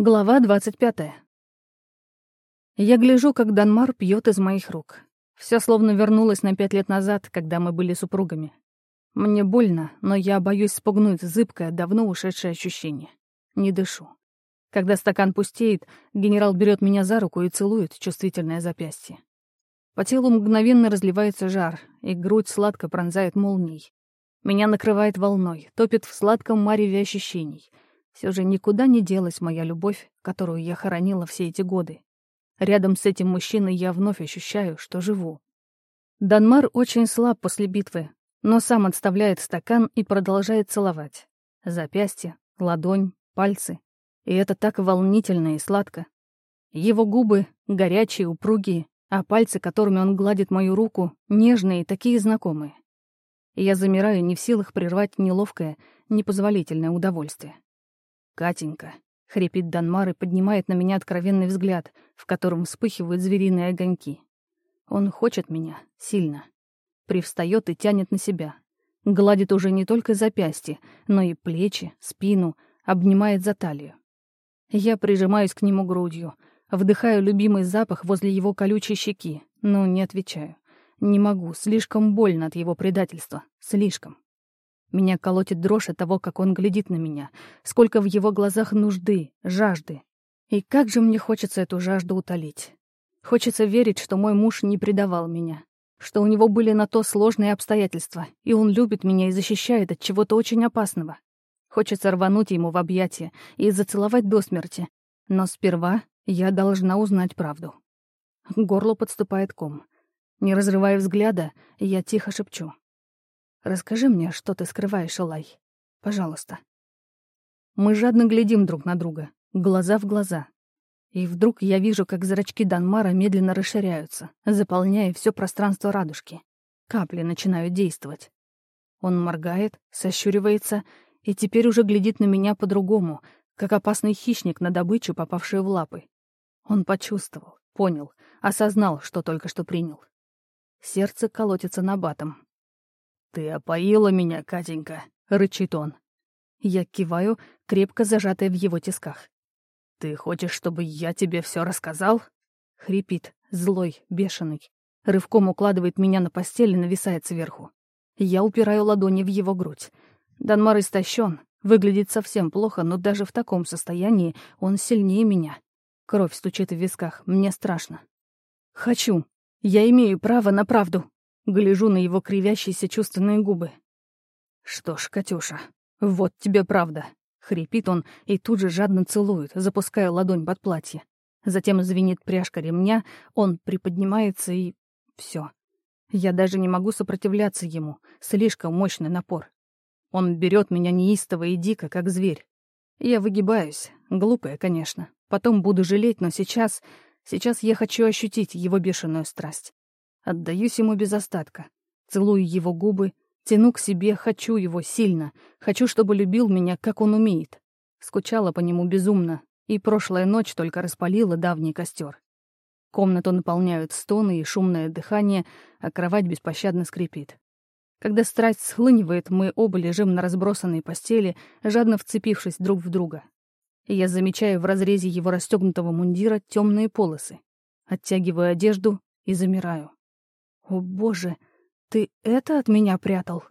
Глава двадцать пятая. Я гляжу, как Данмар пьет из моих рук. Все словно вернулось на пять лет назад, когда мы были супругами. Мне больно, но я боюсь спугнуть зыбкое, давно ушедшее ощущение. Не дышу. Когда стакан пустеет, генерал берет меня за руку и целует чувствительное запястье. По телу мгновенно разливается жар, и грудь сладко пронзает молнией. Меня накрывает волной, топит в сладком мареве ощущений — все же никуда не делась моя любовь, которую я хоронила все эти годы. Рядом с этим мужчиной я вновь ощущаю, что живу. Данмар очень слаб после битвы, но сам отставляет стакан и продолжает целовать. Запястье, ладонь, пальцы. И это так волнительно и сладко. Его губы горячие, упругие, а пальцы, которыми он гладит мою руку, нежные и такие знакомые. Я замираю не в силах прервать неловкое, непозволительное удовольствие. «Катенька», — хрипит Данмар и поднимает на меня откровенный взгляд, в котором вспыхивают звериные огоньки. Он хочет меня сильно. Привстает и тянет на себя. Гладит уже не только запястье, но и плечи, спину, обнимает за талию. Я прижимаюсь к нему грудью, вдыхаю любимый запах возле его колючей щеки, но не отвечаю. Не могу, слишком больно от его предательства. Слишком. Меня колотит дрожь от того, как он глядит на меня, сколько в его глазах нужды, жажды. И как же мне хочется эту жажду утолить. Хочется верить, что мой муж не предавал меня, что у него были на то сложные обстоятельства, и он любит меня и защищает от чего-то очень опасного. Хочется рвануть ему в объятия и зацеловать до смерти. Но сперва я должна узнать правду. К горлу подступает ком. Не разрывая взгляда, я тихо шепчу. Расскажи мне, что ты скрываешь, Элай. Пожалуйста. Мы жадно глядим друг на друга, глаза в глаза. И вдруг я вижу, как зрачки Данмара медленно расширяются, заполняя все пространство радужки. Капли начинают действовать. Он моргает, сощуривается и теперь уже глядит на меня по-другому, как опасный хищник на добычу, попавшую в лапы. Он почувствовал, понял, осознал, что только что принял. Сердце колотится на батом. «Ты опоила меня, Катенька», — рычит он. Я киваю, крепко зажатая в его тисках. «Ты хочешь, чтобы я тебе все рассказал?» Хрипит, злой, бешеный. Рывком укладывает меня на постель и нависает сверху. Я упираю ладони в его грудь. Данмар истощен, выглядит совсем плохо, но даже в таком состоянии он сильнее меня. Кровь стучит в висках, мне страшно. «Хочу. Я имею право на правду», Гляжу на его кривящиеся чувственные губы. «Что ж, Катюша, вот тебе правда». Хрипит он и тут же жадно целует, запуская ладонь под платье. Затем звенит пряжка ремня, он приподнимается и... все. Я даже не могу сопротивляться ему, слишком мощный напор. Он берет меня неистово и дико, как зверь. Я выгибаюсь, глупая, конечно. Потом буду жалеть, но сейчас... Сейчас я хочу ощутить его бешеную страсть. Отдаюсь ему без остатка. Целую его губы, тяну к себе, хочу его сильно. Хочу, чтобы любил меня, как он умеет. Скучала по нему безумно, и прошлая ночь только распалила давний костер. Комнату наполняют стоны и шумное дыхание, а кровать беспощадно скрипит. Когда страсть схлынивает, мы оба лежим на разбросанной постели, жадно вцепившись друг в друга. Я замечаю в разрезе его расстегнутого мундира темные полосы. Оттягиваю одежду и замираю. «О, боже, ты это от меня прятал?»